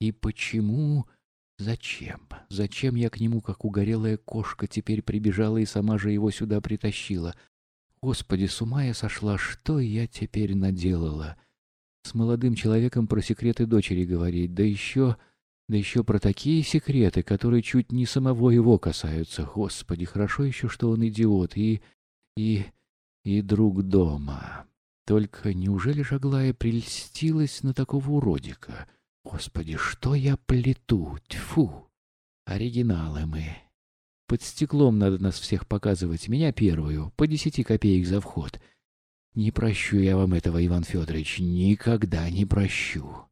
И почему... Зачем? Зачем я к нему, как угорелая кошка, теперь прибежала и сама же его сюда притащила? Господи, с ума я сошла, что я теперь наделала? С молодым человеком про секреты дочери говорить, да еще... Да еще про такие секреты, которые чуть не самого его касаются. Господи, хорошо еще, что он идиот и... и... и друг дома. Только неужели же Аглая прельстилась на такого уродика? Господи, что я плету? Тьфу! Оригиналы мы. Под стеклом надо нас всех показывать. Меня первую, по десяти копеек за вход. Не прощу я вам этого, Иван Федорович, никогда не прощу.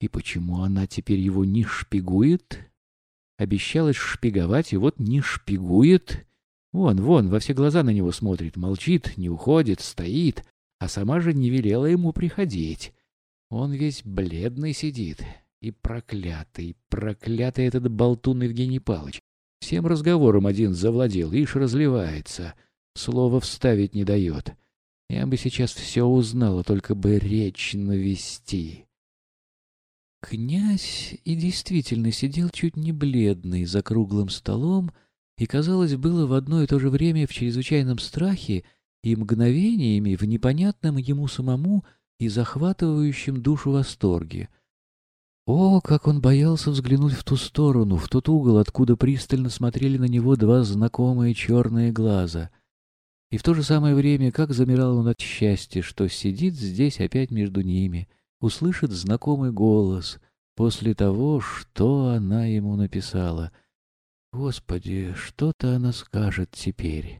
И почему она теперь его не шпигует? Обещалась шпиговать, и вот не шпигует. Вон, вон, во все глаза на него смотрит, молчит, не уходит, стоит, а сама же не велела ему приходить. Он весь бледный сидит. И проклятый, проклятый этот болтун Евгений Павлович. Всем разговором один завладел, ишь разливается. Слово вставить не дает. Я бы сейчас все узнала, только бы речь навести. Князь и действительно сидел чуть не бледный за круглым столом, и, казалось, было в одно и то же время в чрезвычайном страхе и мгновениями в непонятном ему самому и захватывающем душу восторге. О, как он боялся взглянуть в ту сторону, в тот угол, откуда пристально смотрели на него два знакомые черные глаза. И в то же самое время, как замирал он от счастья, что сидит здесь опять между ними — услышит знакомый голос после того, что она ему написала. Господи, что-то она скажет теперь.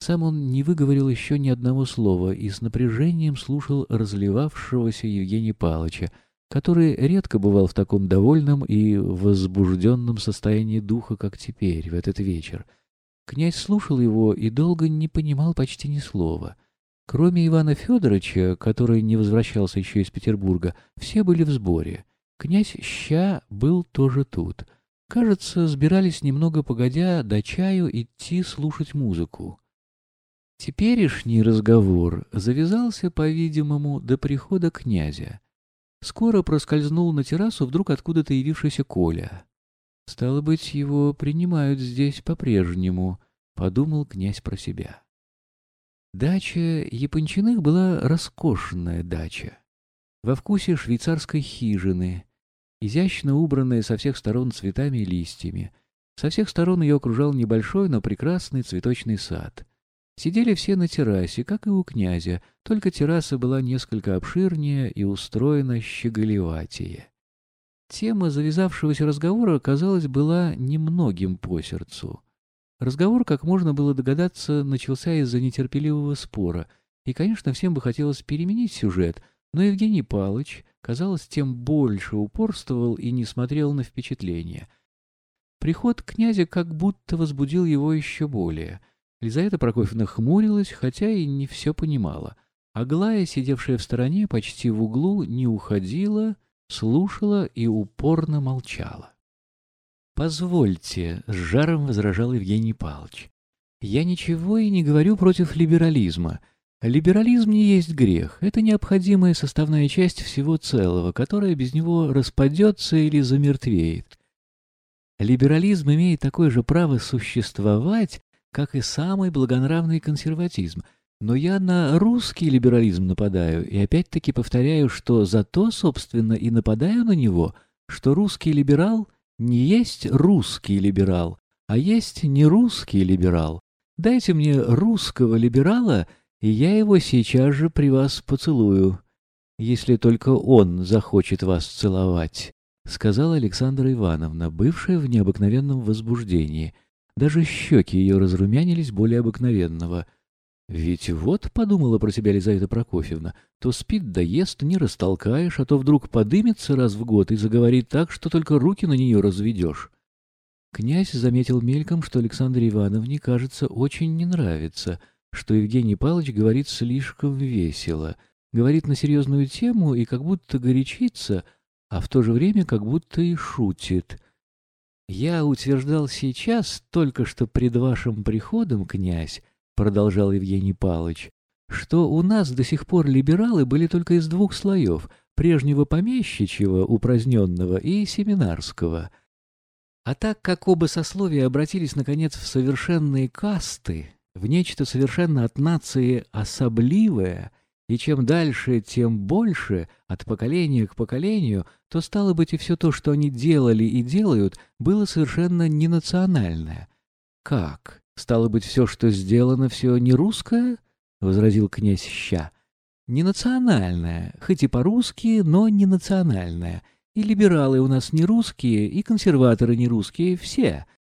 Сам он не выговорил еще ни одного слова и с напряжением слушал разливавшегося Евгения Павловича, который редко бывал в таком довольном и возбужденном состоянии духа, как теперь, в этот вечер. Князь слушал его и долго не понимал почти ни слова — Кроме Ивана Федоровича, который не возвращался еще из Петербурга, все были в сборе. Князь Ща был тоже тут. Кажется, сбирались немного погодя до чаю идти слушать музыку. Теперешний разговор завязался, по-видимому, до прихода князя. Скоро проскользнул на террасу вдруг откуда-то явившийся Коля. «Стало быть, его принимают здесь по-прежнему», — подумал князь про себя. Дача Япончиных была роскошная дача. Во вкусе швейцарской хижины, изящно убранная со всех сторон цветами и листьями. Со всех сторон ее окружал небольшой, но прекрасный цветочный сад. Сидели все на террасе, как и у князя, только терраса была несколько обширнее и устроена щеголеватее. Тема завязавшегося разговора, казалось, была немногим по сердцу. Разговор, как можно было догадаться, начался из-за нетерпеливого спора, и, конечно, всем бы хотелось переменить сюжет, но Евгений Палыч, казалось, тем больше упорствовал и не смотрел на впечатления. Приход князя как будто возбудил его еще более. Лизавета Прокофьевна хмурилась, хотя и не все понимала. Аглая, сидевшая в стороне, почти в углу, не уходила, слушала и упорно молчала. «Позвольте», — с жаром возражал Евгений Павлович. «Я ничего и не говорю против либерализма. Либерализм не есть грех. Это необходимая составная часть всего целого, которая без него распадется или замертвеет. Либерализм имеет такое же право существовать, как и самый благонравный консерватизм. Но я на русский либерализм нападаю, и опять-таки повторяю, что зато, собственно, и нападаю на него, что русский либерал — не есть русский либерал, а есть не русский либерал. Дайте мне русского либерала, и я его сейчас же при вас поцелую, если только он захочет вас целовать», — сказала Александра Ивановна, бывшая в необыкновенном возбуждении. Даже щеки ее разрумянились более обыкновенного — ведь вот, — подумала про себя Лизавета Прокофьевна, — то спит да ест, не растолкаешь, а то вдруг подымется раз в год и заговорит так, что только руки на нее разведешь. Князь заметил мельком, что Александре Ивановне, кажется, очень не нравится, что Евгений Павлович говорит слишком весело, говорит на серьезную тему и как будто горячится, а в то же время как будто и шутит. «Я утверждал сейчас, только что пред вашим приходом, князь, продолжал Евгений Павлович, что у нас до сих пор либералы были только из двух слоев, прежнего помещичьего, упраздненного, и семинарского. А так как оба сословия обратились, наконец, в совершенные касты, в нечто совершенно от нации особливое, и чем дальше, тем больше, от поколения к поколению, то, стало быть, и все то, что они делали и делают, было совершенно ненациональное. «Как? Стало быть, все, что сделано, все не русское?» — возразил князь Ща. «Не национальное, хоть и по-русски, но не национальное. И либералы у нас не русские, и консерваторы не русские, все.